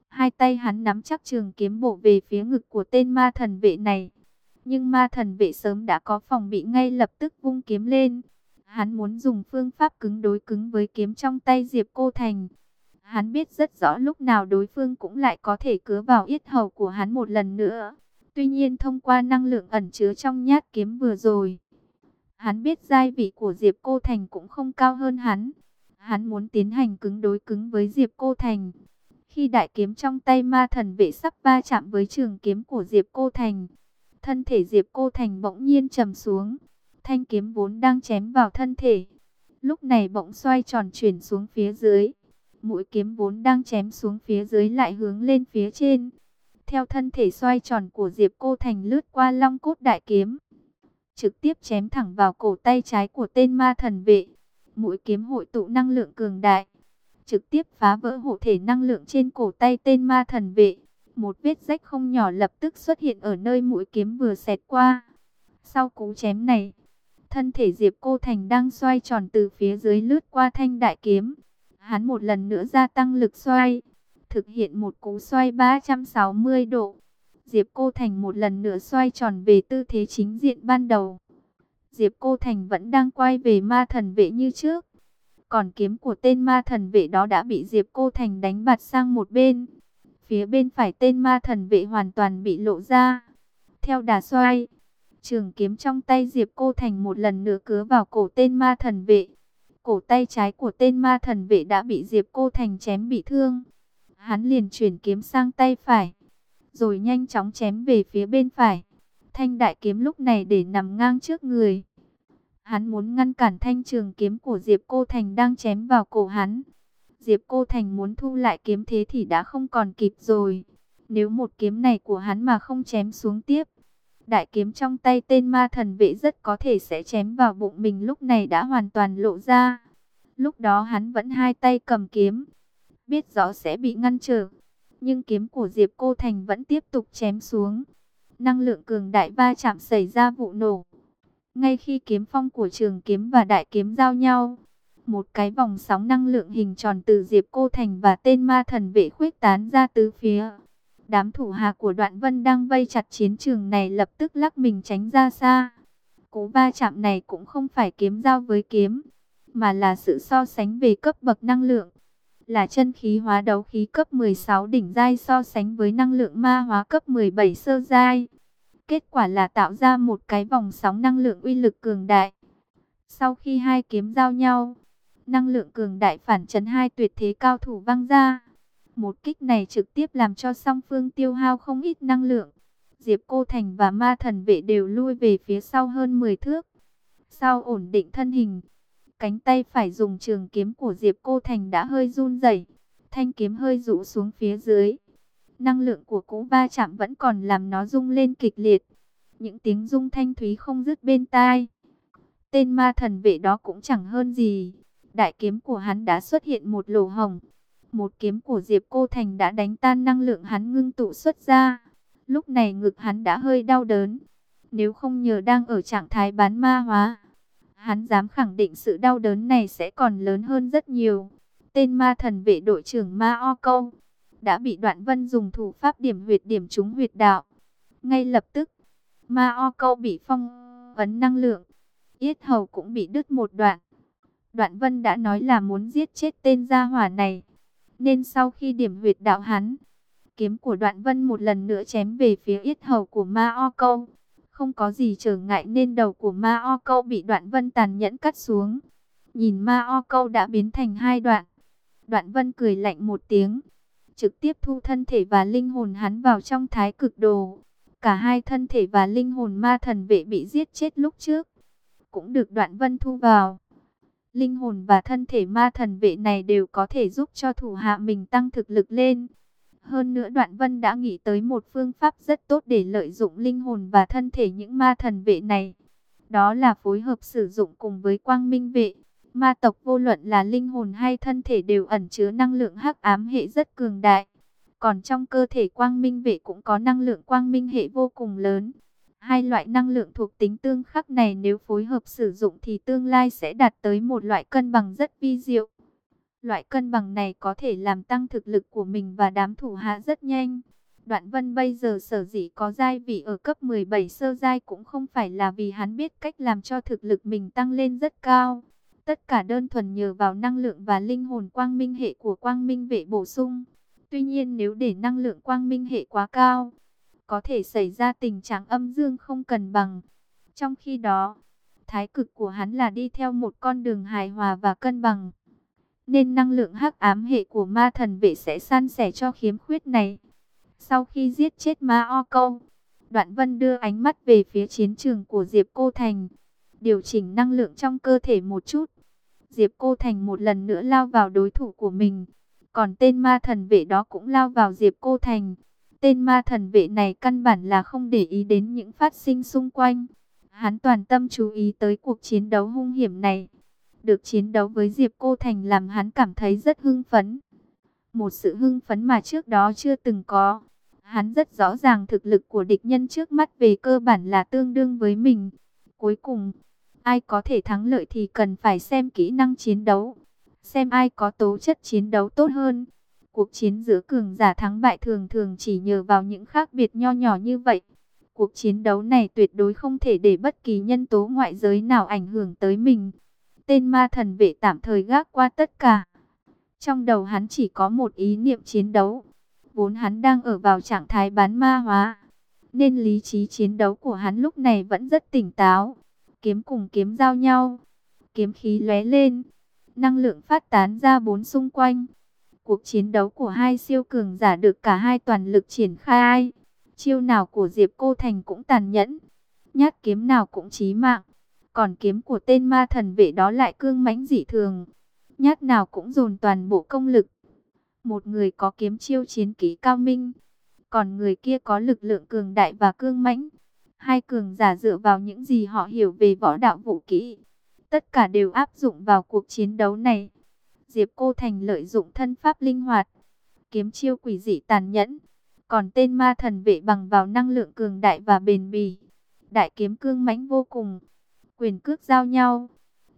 Hai tay hắn nắm chắc trường kiếm bổ về phía ngực của tên ma thần vệ này. Nhưng ma thần vệ sớm đã có phòng bị ngay lập tức vung kiếm lên. Hắn muốn dùng phương pháp cứng đối cứng với kiếm trong tay Diệp Cô Thành. Hắn biết rất rõ lúc nào đối phương cũng lại có thể cứa vào yết hầu của hắn một lần nữa. Tuy nhiên thông qua năng lượng ẩn chứa trong nhát kiếm vừa rồi, hắn biết giai vị của Diệp Cô Thành cũng không cao hơn hắn. Hắn muốn tiến hành cứng đối cứng với Diệp Cô Thành. Khi đại kiếm trong tay ma thần vệ sắp va chạm với trường kiếm của Diệp Cô Thành, thân thể Diệp Cô Thành bỗng nhiên trầm xuống. Thanh kiếm vốn đang chém vào thân thể, Lúc này bỗng xoay tròn chuyển xuống phía dưới. Mũi kiếm vốn đang chém xuống phía dưới lại hướng lên phía trên. Theo thân thể xoay tròn của Diệp Cô Thành lướt qua long cốt đại kiếm. Trực tiếp chém thẳng vào cổ tay trái của tên ma thần vệ. Mũi kiếm hội tụ năng lượng cường đại. Trực tiếp phá vỡ hộ thể năng lượng trên cổ tay tên ma thần vệ. Một vết rách không nhỏ lập tức xuất hiện ở nơi mũi kiếm vừa xẹt qua. Sau cú chém này, thân thể Diệp Cô Thành đang xoay tròn từ phía dưới lướt qua thanh đại kiếm. Hắn một lần nữa gia tăng lực xoay, thực hiện một cú xoay 360 độ. Diệp Cô Thành một lần nữa xoay tròn về tư thế chính diện ban đầu. Diệp Cô Thành vẫn đang quay về ma thần vệ như trước. Còn kiếm của tên ma thần vệ đó đã bị Diệp Cô Thành đánh bạt sang một bên. Phía bên phải tên ma thần vệ hoàn toàn bị lộ ra. Theo đà xoay, trường kiếm trong tay Diệp Cô Thành một lần nữa cứa vào cổ tên ma thần vệ. Cổ tay trái của tên ma thần vệ đã bị Diệp Cô Thành chém bị thương. Hắn liền chuyển kiếm sang tay phải, rồi nhanh chóng chém về phía bên phải. Thanh đại kiếm lúc này để nằm ngang trước người. Hắn muốn ngăn cản thanh trường kiếm của Diệp Cô Thành đang chém vào cổ hắn. Diệp Cô Thành muốn thu lại kiếm thế thì đã không còn kịp rồi. Nếu một kiếm này của hắn mà không chém xuống tiếp, đại kiếm trong tay tên ma thần vệ rất có thể sẽ chém vào bụng mình lúc này đã hoàn toàn lộ ra. Lúc đó hắn vẫn hai tay cầm kiếm, biết rõ sẽ bị ngăn trở. Nhưng kiếm của Diệp Cô Thành vẫn tiếp tục chém xuống. Năng lượng cường đại va chạm xảy ra vụ nổ. Ngay khi kiếm phong của trường kiếm và đại kiếm giao nhau, một cái vòng sóng năng lượng hình tròn từ Diệp Cô Thành và tên ma thần vệ khuếch tán ra tứ phía. Đám thủ hạ của đoạn vân đang vây chặt chiến trường này lập tức lắc mình tránh ra xa. Cú va chạm này cũng không phải kiếm giao với kiếm, mà là sự so sánh về cấp bậc năng lượng. Là chân khí hóa đấu khí cấp 16 đỉnh giai so sánh với năng lượng ma hóa cấp 17 sơ giai. Kết quả là tạo ra một cái vòng sóng năng lượng uy lực cường đại. Sau khi hai kiếm giao nhau, năng lượng cường đại phản chấn hai tuyệt thế cao thủ văng ra. Một kích này trực tiếp làm cho song phương tiêu hao không ít năng lượng. Diệp Cô Thành và ma thần vệ đều lui về phía sau hơn 10 thước. Sau ổn định thân hình, cánh tay phải dùng trường kiếm của Diệp Cô Thành đã hơi run rẩy, thanh kiếm hơi rũ xuống phía dưới. Năng lượng của cú va chạm vẫn còn làm nó rung lên kịch liệt. Những tiếng rung thanh thúy không dứt bên tai. Tên ma thần vệ đó cũng chẳng hơn gì. Đại kiếm của hắn đã xuất hiện một lỗ hồng. Một kiếm của Diệp Cô Thành đã đánh tan năng lượng hắn ngưng tụ xuất ra. Lúc này ngực hắn đã hơi đau đớn. Nếu không nhờ đang ở trạng thái bán ma hóa, hắn dám khẳng định sự đau đớn này sẽ còn lớn hơn rất nhiều. Tên ma thần vệ đội trưởng Ma O Câu đã bị Đoạn Vân dùng thủ pháp điểm huyệt điểm trúng huyệt đạo. Ngay lập tức, Ma O Câu bị phong ấn năng lượng, yết hầu cũng bị đứt một đoạn. Đoạn Vân đã nói là muốn giết chết tên gia hỏa này, nên sau khi điểm huyệt đạo hắn, kiếm của Đoạn Vân một lần nữa chém về phía yết hầu của Ma O Câu. Không có gì trở ngại nên đầu của Ma O Câu bị Đoạn Vân tàn nhẫn cắt xuống. Nhìn Ma O Câu đã biến thành hai đoạn. Đoạn Vân cười lạnh một tiếng, trực tiếp thu thân thể và linh hồn hắn vào trong thái cực đồ. Cả hai thân thể và linh hồn ma thần vệ bị giết chết lúc trước, cũng được Đoạn Vân thu vào. Linh hồn và thân thể ma thần vệ này đều có thể giúp cho thủ hạ mình tăng thực lực lên. Hơn nữa Đoạn Vân đã nghĩ tới một phương pháp rất tốt để lợi dụng linh hồn và thân thể những ma thần vệ này. Đó là phối hợp sử dụng cùng với quang minh vệ. Ma tộc vô luận là linh hồn hay thân thể đều ẩn chứa năng lượng hắc ám hệ rất cường đại. Còn trong cơ thể quang minh vệ cũng có năng lượng quang minh hệ vô cùng lớn. Hai loại năng lượng thuộc tính tương khắc này nếu phối hợp sử dụng thì tương lai sẽ đạt tới một loại cân bằng rất vi diệu. Loại cân bằng này có thể làm tăng thực lực của mình và đám thủ hạ rất nhanh. Đoạn Vân bây giờ sở dĩ có giai vị ở cấp 17 sơ giai cũng không phải là vì hắn biết cách làm cho thực lực mình tăng lên rất cao. Tất cả đơn thuần nhờ vào năng lượng và linh hồn quang minh hệ của quang minh vệ bổ sung. Tuy nhiên nếu để năng lượng quang minh hệ quá cao, có thể xảy ra tình trạng âm dương không cân bằng. Trong khi đó, thái cực của hắn là đi theo một con đường hài hòa và cân bằng. Nên năng lượng hắc ám hệ của ma thần vệ sẽ san sẻ cho khiếm khuyết này. Sau khi giết chết ma o câu, Đoạn Vân đưa ánh mắt về phía chiến trường của Diệp Cô Thành. Điều chỉnh năng lượng trong cơ thể một chút. Diệp Cô Thành một lần nữa lao vào đối thủ của mình. Còn tên ma thần vệ đó cũng lao vào Diệp Cô Thành. Tên ma thần vệ này căn bản là không để ý đến những phát sinh xung quanh. Hắn toàn tâm chú ý tới cuộc chiến đấu hung hiểm này. Được chiến đấu với Diệp Cô Thành làm hắn cảm thấy rất hưng phấn. Một sự hưng phấn mà trước đó chưa từng có. Hắn rất rõ ràng thực lực của địch nhân trước mắt về cơ bản là tương đương với mình. Cuối cùng, ai có thể thắng lợi thì cần phải xem kỹ năng chiến đấu. Xem ai có tố chất chiến đấu tốt hơn. Cuộc chiến giữa cường giả thắng bại thường thường chỉ nhờ vào những khác biệt nho nhỏ như vậy. Cuộc chiến đấu này tuyệt đối không thể để bất kỳ nhân tố ngoại giới nào ảnh hưởng tới mình. Tên ma thần vệ tạm thời gác qua tất cả. Trong đầu hắn chỉ có một ý niệm chiến đấu. Vốn hắn đang ở vào trạng thái bán ma hóa. Nên lý trí chiến đấu của hắn lúc này vẫn rất tỉnh táo. Kiếm cùng kiếm giao nhau. Kiếm khí lóe lên. Năng lượng phát tán ra bốn xung quanh. Cuộc chiến đấu của hai siêu cường giả được cả hai toàn lực triển khai. Chiêu nào của Diệp Cô Thành cũng tàn nhẫn. Nhát kiếm nào cũng chí mạng. Còn kiếm của tên ma thần vệ đó lại cương mãnh dị thường. Nhát nào cũng dồn toàn bộ công lực. Một người có kiếm chiêu chiến kỹ cao minh. Còn người kia có lực lượng cường đại và cương mãnh. Hai cường giả dựa vào những gì họ hiểu về võ đạo vũ kỹ. Tất cả đều áp dụng vào cuộc chiến đấu này. Diệp Cô Thành lợi dụng thân pháp linh hoạt. Kiếm chiêu quỷ dị tàn nhẫn. Còn tên ma thần vệ bằng vào năng lượng cường đại và bền bỉ. Đại kiếm cương mãnh vô cùng. Quyền cước giao nhau.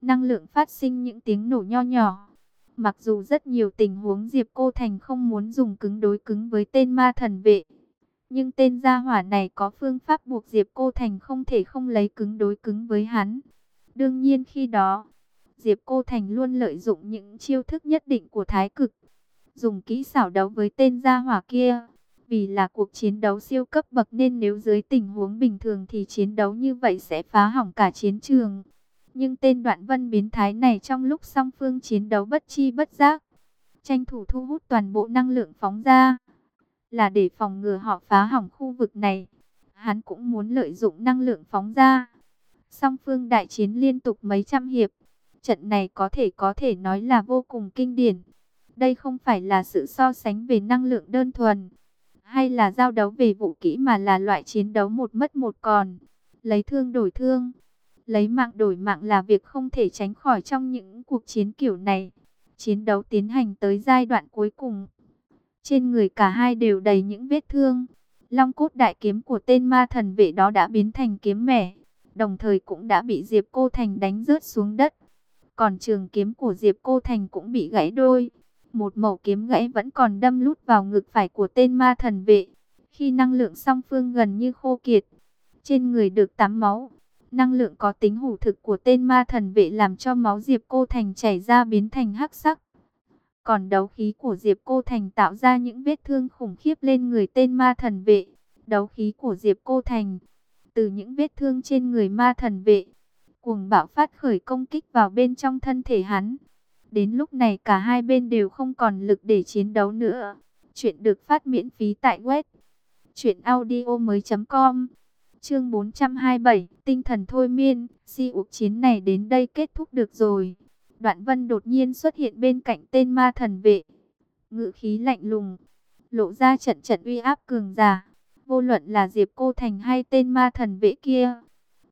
Năng lượng phát sinh những tiếng nổ nho nhỏ. Mặc dù rất nhiều tình huống Diệp Cô Thành không muốn dùng cứng đối cứng với tên ma thần vệ. Nhưng tên gia hỏa này có phương pháp buộc Diệp Cô Thành không thể không lấy cứng đối cứng với hắn. Đương nhiên khi đó, Diệp Cô Thành luôn lợi dụng những chiêu thức nhất định của thái cực. Dùng kỹ xảo đấu với tên gia hỏa kia. Vì là cuộc chiến đấu siêu cấp bậc nên nếu dưới tình huống bình thường thì chiến đấu như vậy sẽ phá hỏng cả chiến trường. Nhưng tên đoạn vân biến thái này trong lúc song phương chiến đấu bất chi bất giác. Tranh thủ thu hút toàn bộ năng lượng phóng ra. Là để phòng ngừa họ phá hỏng khu vực này. Hắn cũng muốn lợi dụng năng lượng phóng ra. Song phương đại chiến liên tục mấy trăm hiệp. Trận này có thể có thể nói là vô cùng kinh điển. Đây không phải là sự so sánh về năng lượng đơn thuần hay là giao đấu về vũ kỹ mà là loại chiến đấu một mất một còn, lấy thương đổi thương, lấy mạng đổi mạng là việc không thể tránh khỏi trong những cuộc chiến kiểu này. Chiến đấu tiến hành tới giai đoạn cuối cùng, trên người cả hai đều đầy những vết thương. Long cốt đại kiếm của tên ma thần vệ đó đã biến thành kiếm mẻ, đồng thời cũng đã bị Diệp Cô Thành đánh rớt xuống đất. Còn trường kiếm của Diệp Cô Thành cũng bị gãy đôi một mẩu kiếm gãy vẫn còn đâm lút vào ngực phải của tên ma thần vệ. Khi năng lượng song phương gần như khô kiệt, trên người được tắm máu, năng lượng có tính hủ thực của tên ma thần vệ làm cho máu Diệp Cô Thành chảy ra biến thành hắc sắc. Còn đấu khí của Diệp Cô Thành tạo ra những vết thương khủng khiếp lên người tên ma thần vệ. Đấu khí của Diệp Cô Thành, từ những vết thương trên người ma thần vệ, cuồng bạo phát khởi công kích vào bên trong thân thể hắn. Đến lúc này cả hai bên đều không còn lực để chiến đấu nữa. Chuyện được phát miễn phí tại web truyệnaudiomoi.com. Chương 427, tinh thần thôi miên, si ục chiến này đến đây kết thúc được rồi. Đoạn Vân đột nhiên xuất hiện bên cạnh tên ma thần vệ. Ngự khí lạnh lùng, lộ ra trận trận uy áp cường giả. Vô luận là Diệp Cô Thành hay tên ma thần vệ kia,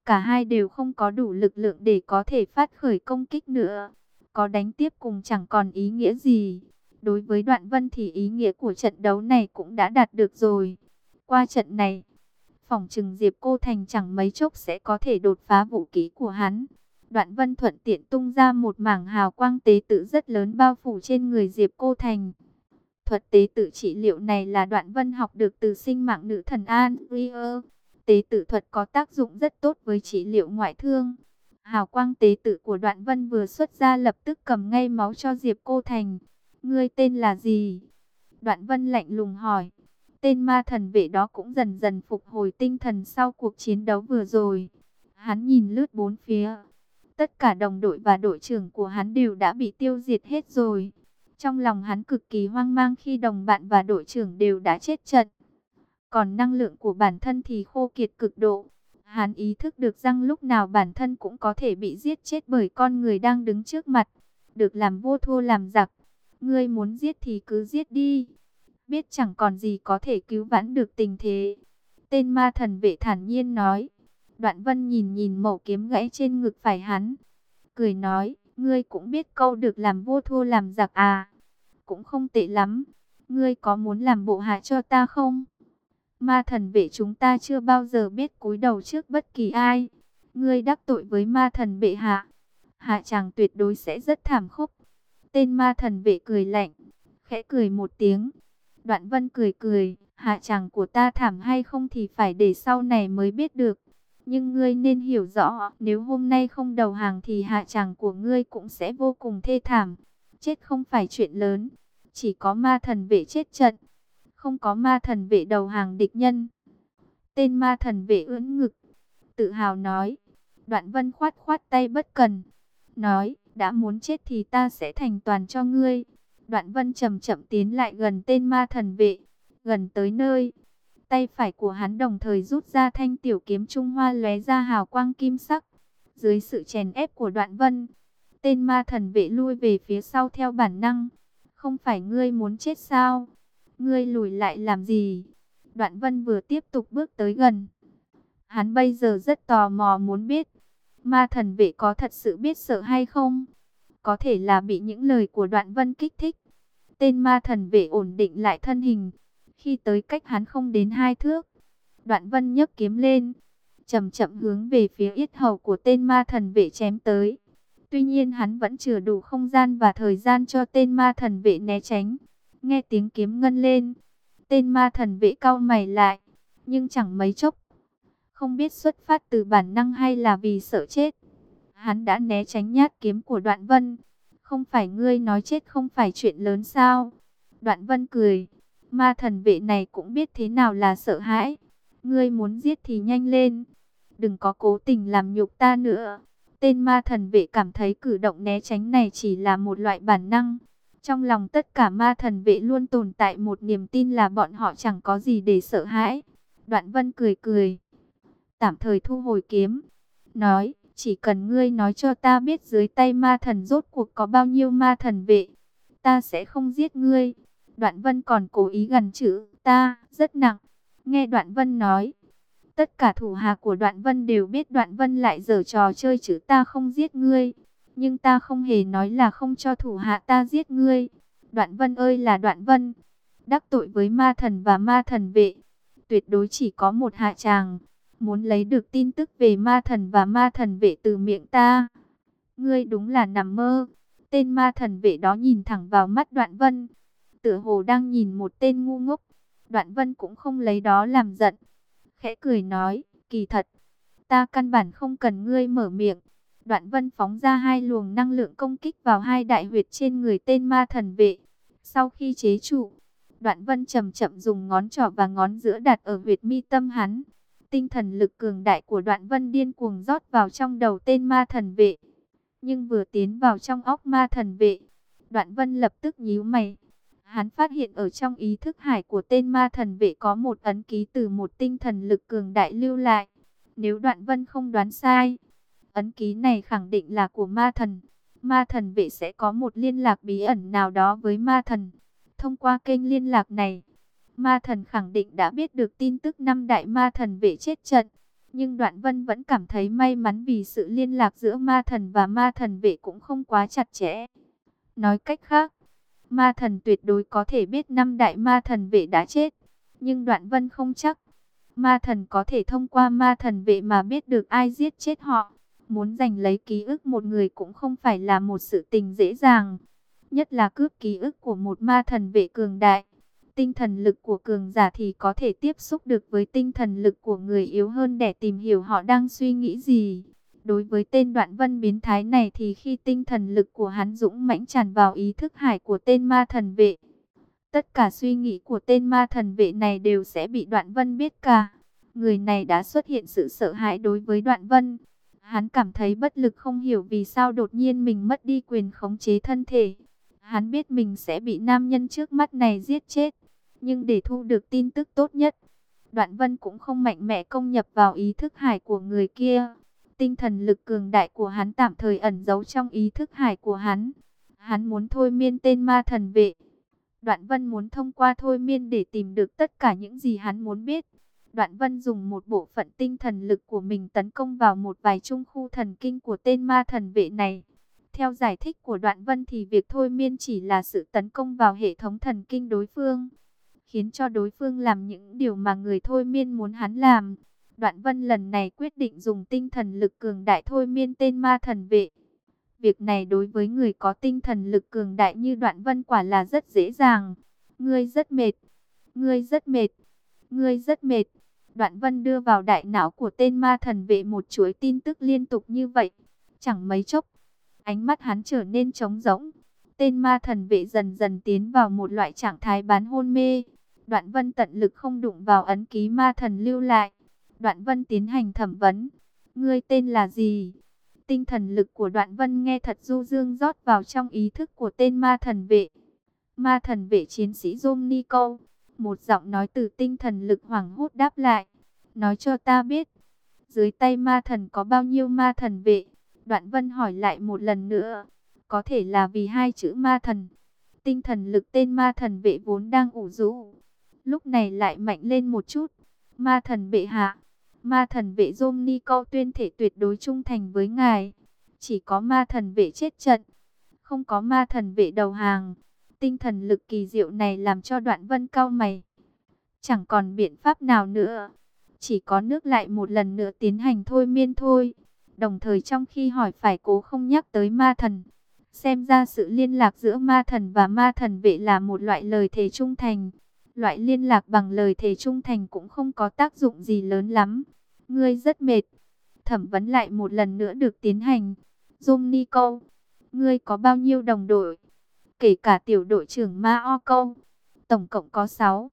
cả hai đều không có đủ lực lượng để có thể phát khởi công kích nữa có đánh tiếp cùng chẳng còn ý nghĩa gì. Đối với đoạn vân thì ý nghĩa của trận đấu này cũng đã đạt được rồi. Qua trận này, phòng trừng Diệp Cô Thành chẳng mấy chốc sẽ có thể đột phá vũ ký của hắn. Đoạn vân thuận tiện tung ra một mảng hào quang tế tự rất lớn bao phủ trên người Diệp Cô Thành. Thuật tế tự trị liệu này là đoạn vân học được từ sinh mạng nữ thần An Rier. Tế tự thuật có tác dụng rất tốt với trị liệu ngoại thương. Hào quang tế tự của đoạn vân vừa xuất ra lập tức cầm ngay máu cho Diệp Cô Thành. Ngươi tên là gì? Đoạn vân lạnh lùng hỏi. Tên ma thần vệ đó cũng dần dần phục hồi tinh thần sau cuộc chiến đấu vừa rồi. Hắn nhìn lướt bốn phía. Tất cả đồng đội và đội trưởng của hắn đều đã bị tiêu diệt hết rồi. Trong lòng hắn cực kỳ hoang mang khi đồng bạn và đội trưởng đều đã chết trận. Còn năng lượng của bản thân thì khô kiệt cực độ. Hắn ý thức được rằng lúc nào bản thân cũng có thể bị giết chết bởi con người đang đứng trước mặt. được làm vô thua làm giặc. Ngươi muốn giết thì cứ giết đi. Biết chẳng còn gì có thể cứu vãn được tình thế. Tên ma thần vệ thản nhiên nói. Đoạn vân nhìn nhìn mẩu kiếm gãy trên ngực phải hắn. Cười nói, ngươi cũng biết câu được làm vô thua làm giặc à. Cũng không tệ lắm. Ngươi có muốn làm bộ hạ cho ta không? Ma thần vệ chúng ta chưa bao giờ biết cúi đầu trước bất kỳ ai. Ngươi đắc tội với ma thần bệ hạ. Hạ chàng tuyệt đối sẽ rất thảm khốc. Tên ma thần vệ cười lạnh. Khẽ cười một tiếng. Đoạn vân cười cười. Hạ chàng của ta thảm hay không thì phải để sau này mới biết được. Nhưng ngươi nên hiểu rõ, nếu hôm nay không đầu hàng thì hạ chàng của ngươi cũng sẽ vô cùng thê thảm. Chết không phải chuyện lớn, chỉ có ma thần vệ chết trận, không có ma thần vệ đầu hàng địch nhân. Tên ma thần vệ ưỡn ngực, tự hào nói. Đoạn vân khoát khoát tay bất cần, nói, đã muốn chết thì ta sẽ thành toàn cho ngươi. Đoạn vân chậm chậm tiến lại gần tên ma thần vệ, gần tới nơi. Tay phải của hắn đồng thời rút ra thanh tiểu kiếm trung hoa lóe ra hào quang kim sắc. Dưới sự chèn ép của đoạn vân, tên ma thần vệ lui về phía sau theo bản năng. Không phải ngươi muốn chết sao? Ngươi lùi lại làm gì? Đoạn vân vừa tiếp tục bước tới gần. Hắn bây giờ rất tò mò muốn biết. Ma thần vệ có thật sự biết sợ hay không? Có thể là bị những lời của đoạn vân kích thích. Tên ma thần vệ ổn định lại thân hình. Khi tới cách hắn không đến hai thước. Đoạn vân nhấc kiếm lên. Chậm chậm hướng về phía yết hầu của tên ma thần vệ chém tới. Tuy nhiên hắn vẫn chưa đủ không gian và thời gian cho tên ma thần vệ né tránh. Nghe tiếng kiếm ngân lên, tên ma thần vệ cao mày lại, nhưng chẳng mấy chốc. Không biết xuất phát từ bản năng hay là vì sợ chết. Hắn đã né tránh nhát kiếm của đoạn vân. Không phải ngươi nói chết không phải chuyện lớn sao? Đoạn vân cười. Ma thần vệ này cũng biết thế nào là sợ hãi. Ngươi muốn giết thì nhanh lên. Đừng có cố tình làm nhục ta nữa. Tên ma thần vệ cảm thấy cử động né tránh này chỉ là một loại bản năng. Trong lòng tất cả ma thần vệ luôn tồn tại một niềm tin là bọn họ chẳng có gì để sợ hãi. Đoạn vân cười cười. Tạm thời thu hồi kiếm. Nói, chỉ cần ngươi nói cho ta biết dưới tay ma thần rốt cuộc có bao nhiêu ma thần vệ. Ta sẽ không giết ngươi. Đoạn vân còn cố ý gần chữ ta, rất nặng. Nghe đoạn vân nói, Tất cả thủ hạ của Đoạn Vân đều biết Đoạn Vân lại dở trò chơi chữ ta không giết ngươi. Nhưng ta không hề nói là không cho thủ hạ ta giết ngươi. Đoạn Vân ơi là Đoạn Vân. Đắc tội với ma thần và ma thần vệ. Tuyệt đối chỉ có một hạ tràng. Muốn lấy được tin tức về ma thần và ma thần vệ từ miệng ta. Ngươi đúng là nằm mơ. Tên ma thần vệ đó nhìn thẳng vào mắt Đoạn Vân. Tựa hồ đang nhìn một tên ngu ngốc. Đoạn Vân cũng không lấy đó làm giận khẽ cười nói, kỳ thật, ta căn bản không cần ngươi mở miệng. Đoạn vân phóng ra hai luồng năng lượng công kích vào hai đại huyệt trên người tên ma thần vệ. Sau khi chế trụ, đoạn vân chậm chậm dùng ngón trỏ và ngón giữa đặt ở huyệt mi tâm hắn. Tinh thần lực cường đại của đoạn vân điên cuồng rót vào trong đầu tên ma thần vệ. Nhưng vừa tiến vào trong óc ma thần vệ, đoạn vân lập tức nhíu mày. Hắn phát hiện ở trong ý thức hải của tên ma thần vệ có một ấn ký từ một tinh thần lực cường đại lưu lại. Nếu đoạn vân không đoán sai, ấn ký này khẳng định là của ma thần. Ma thần vệ sẽ có một liên lạc bí ẩn nào đó với ma thần. Thông qua kênh liên lạc này, ma thần khẳng định đã biết được tin tức năm đại ma thần vệ chết trận. Nhưng đoạn vân vẫn cảm thấy may mắn vì sự liên lạc giữa ma thần và ma thần vệ cũng không quá chặt chẽ. Nói cách khác, Ma thần tuyệt đối có thể biết năm đại ma thần vệ đã chết. Nhưng đoạn vân không chắc. Ma thần có thể thông qua ma thần vệ mà biết được ai giết chết họ. Muốn giành lấy ký ức một người cũng không phải là một sự tình dễ dàng. Nhất là cướp ký ức của một ma thần vệ cường đại. Tinh thần lực của cường giả thì có thể tiếp xúc được với tinh thần lực của người yếu hơn để tìm hiểu họ đang suy nghĩ gì. Đối với tên đoạn vân biến thái này thì khi tinh thần lực của hắn dũng mãnh tràn vào ý thức hải của tên ma thần vệ. Tất cả suy nghĩ của tên ma thần vệ này đều sẽ bị đoạn vân biết cả. Người này đã xuất hiện sự sợ hãi đối với đoạn vân. Hắn cảm thấy bất lực không hiểu vì sao đột nhiên mình mất đi quyền khống chế thân thể. Hắn biết mình sẽ bị nam nhân trước mắt này giết chết. Nhưng để thu được tin tức tốt nhất, đoạn vân cũng không mạnh mẽ công nhập vào ý thức hải của người kia. Tinh thần lực cường đại của hắn tạm thời ẩn giấu trong ý thức hải của hắn. Hắn muốn thôi miên tên ma thần vệ. Đoạn Vân muốn thông qua thôi miên để tìm được tất cả những gì hắn muốn biết. Đoạn Vân dùng một bộ phận tinh thần lực của mình tấn công vào một vài trung khu thần kinh của tên ma thần vệ này. Theo giải thích của Đoạn Vân thì việc thôi miên chỉ là sự tấn công vào hệ thống thần kinh đối phương, khiến cho đối phương làm những điều mà người thôi miên muốn hắn làm. Đoạn Vân lần này quyết định dùng tinh thần lực cường đại thôi miên tên ma thần vệ. Việc này đối với người có tinh thần lực cường đại như Đoạn Vân quả là rất dễ dàng. Ngươi rất mệt, ngươi rất mệt, ngươi rất mệt. Đoạn Vân đưa vào đại não của tên ma thần vệ một chuỗi tin tức liên tục như vậy. Chẳng mấy chốc, ánh mắt hắn trở nên trống rỗng. Tên ma thần vệ dần dần tiến vào một loại trạng thái bán hôn mê. Đoạn Vân tận lực không đụng vào ấn ký ma thần lưu lại. Đoạn Vân tiến hành thẩm vấn. Ngươi tên là gì? Tinh thần lực của Đoạn Vân nghe thật du dương rót vào trong ý thức của tên ma thần vệ. Ma thần vệ chiến sĩ Zomnico. Một giọng nói từ tinh thần lực hoảng hốt đáp lại. Nói cho ta biết, dưới tay ma thần có bao nhiêu ma thần vệ? Đoạn Vân hỏi lại một lần nữa. Có thể là vì hai chữ ma thần. Tinh thần lực tên ma thần vệ vốn đang ủ rũ. Lúc này lại mạnh lên một chút. Ma thần vệ hạ. Ma thần vệ Zomnico tuyên thể tuyệt đối trung thành với ngài. Chỉ có ma thần vệ chết trận. Không có ma thần vệ đầu hàng. Tinh thần lực kỳ diệu này làm cho đoạn vân cao mày. Chẳng còn biện pháp nào nữa. Chỉ có nước lại một lần nữa tiến hành thôi miên thôi. Đồng thời trong khi hỏi phải cố không nhắc tới ma thần. Xem ra sự liên lạc giữa ma thần và ma thần vệ là một loại lời thề trung thành. Loại liên lạc bằng lời thề trung thành cũng không có tác dụng gì lớn lắm. Ngươi rất mệt. Thẩm vấn lại một lần nữa được tiến hành. Dung Ni Câu, ngươi có bao nhiêu đồng đội? Kể cả tiểu đội trưởng Ma O Câu, tổng cộng có 6.